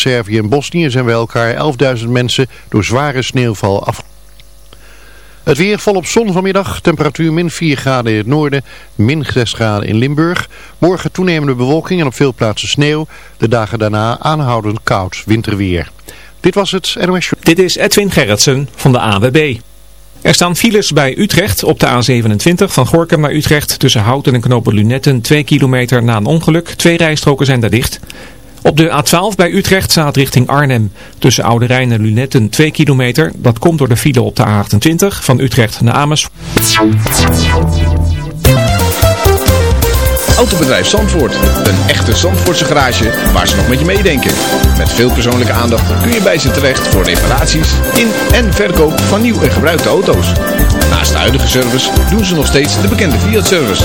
Servië en Bosnië zijn bij elkaar 11.000 mensen door zware sneeuwval af. Het weer volop zon vanmiddag, temperatuur min 4 graden in het noorden, min 6 graden in Limburg. Morgen toenemende bewolking en op veel plaatsen sneeuw. De dagen daarna aanhoudend koud winterweer. Dit was het NOS Dit is Edwin Gerritsen van de AWB. Er staan files bij Utrecht op de A27 van Gorkum naar Utrecht tussen Houten en Knopen Lunetten 2 kilometer na een ongeluk. Twee rijstroken zijn daar dicht. Op de A12 bij Utrecht staat richting Arnhem. Tussen Oude Rijn en Lunetten 2 kilometer. Dat komt door de file op de A28 van Utrecht naar Amersfoort. Autobedrijf Zandvoort. Een echte Zandvoortse garage waar ze nog met je meedenken. Met veel persoonlijke aandacht kun je bij ze terecht voor reparaties in en verkoop van nieuw en gebruikte auto's. Naast de huidige service doen ze nog steeds de bekende Fiat-service.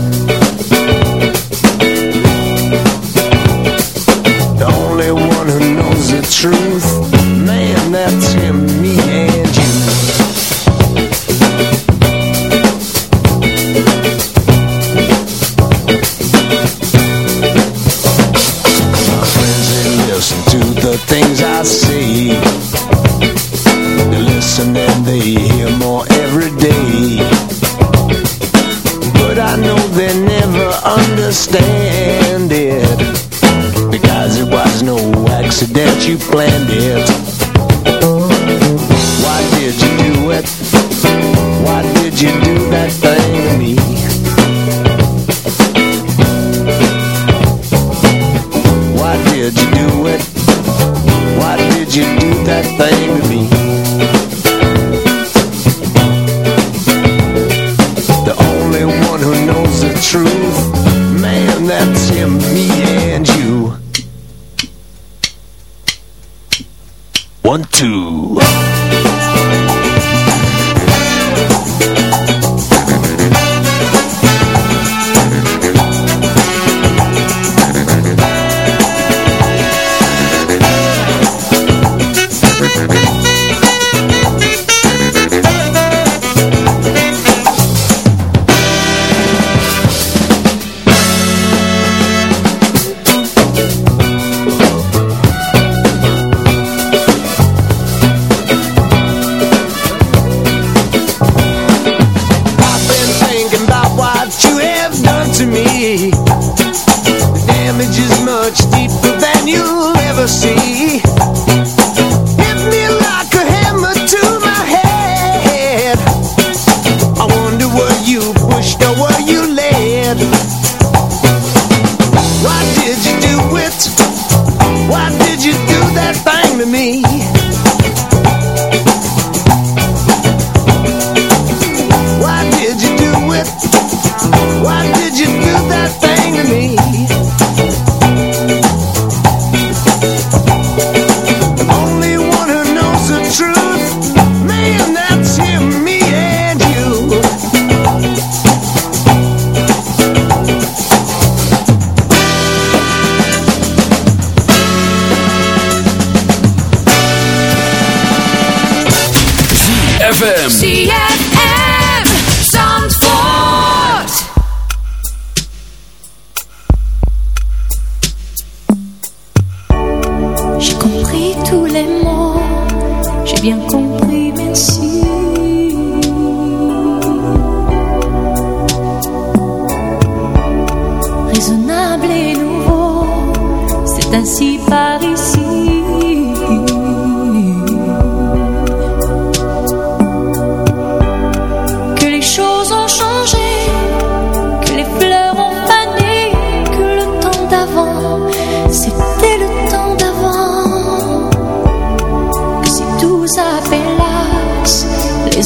truth, man, that's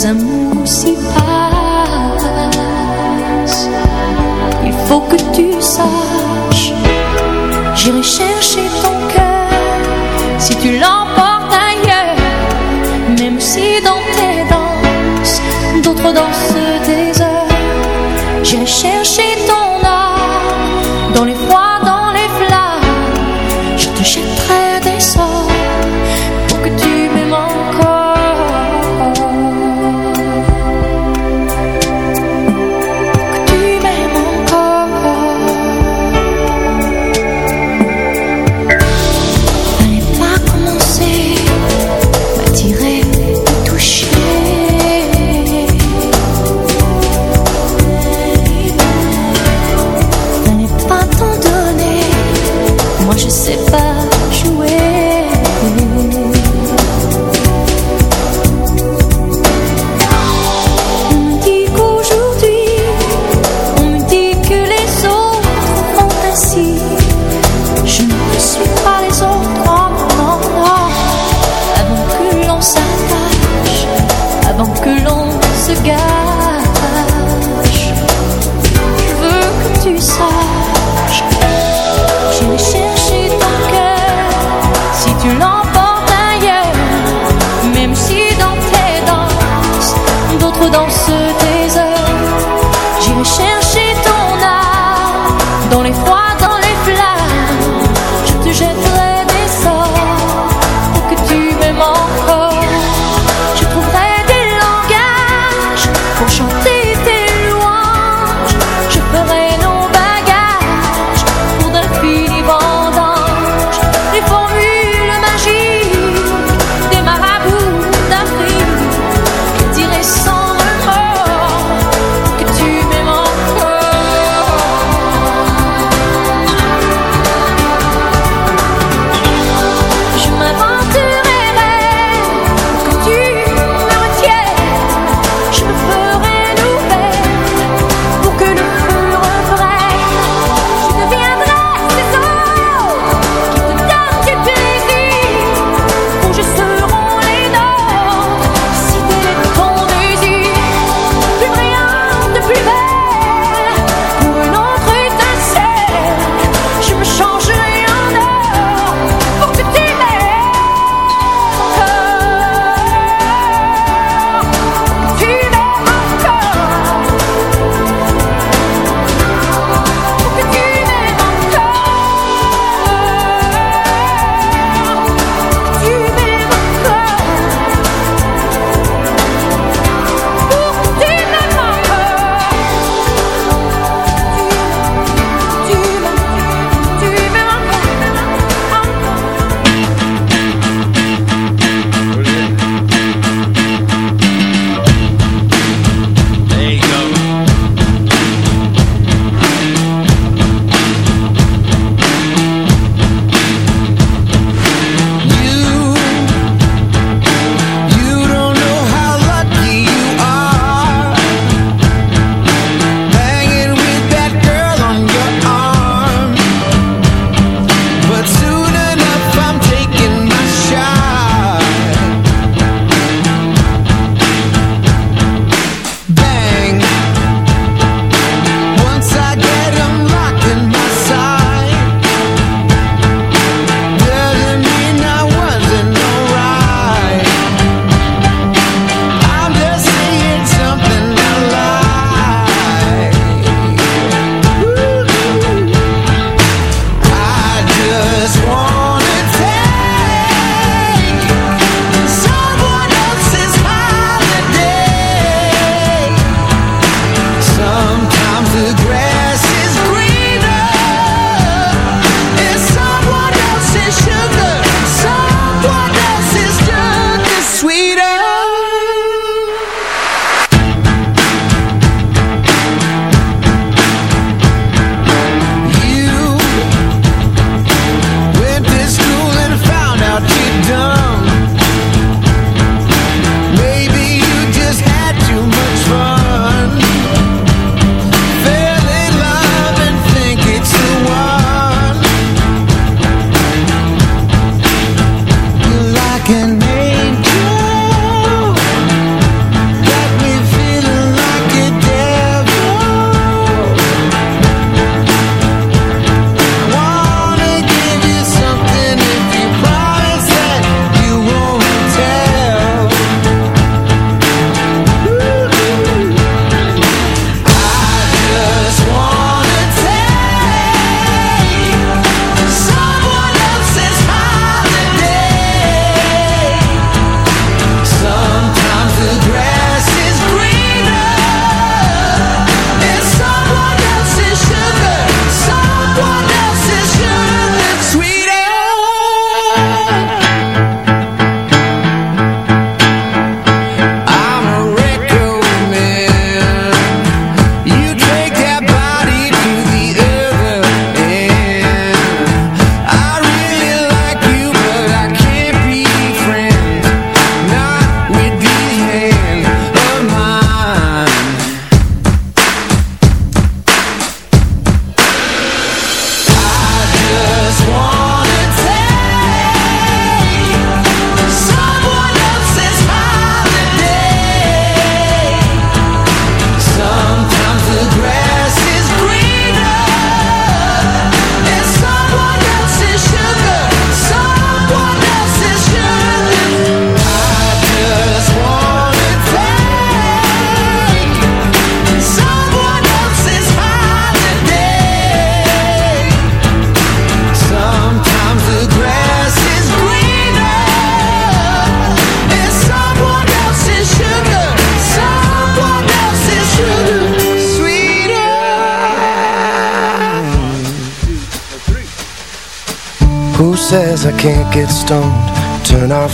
amours si passent. Il faut que tu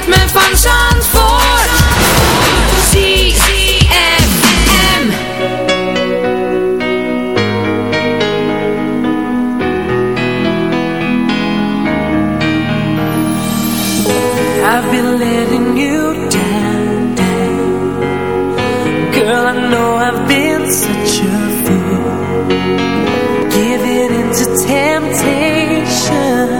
ritme van Zandvoort. ZFM. I've been letting you down, down. Girl, I know I've been such a fool. Giving in to temptation.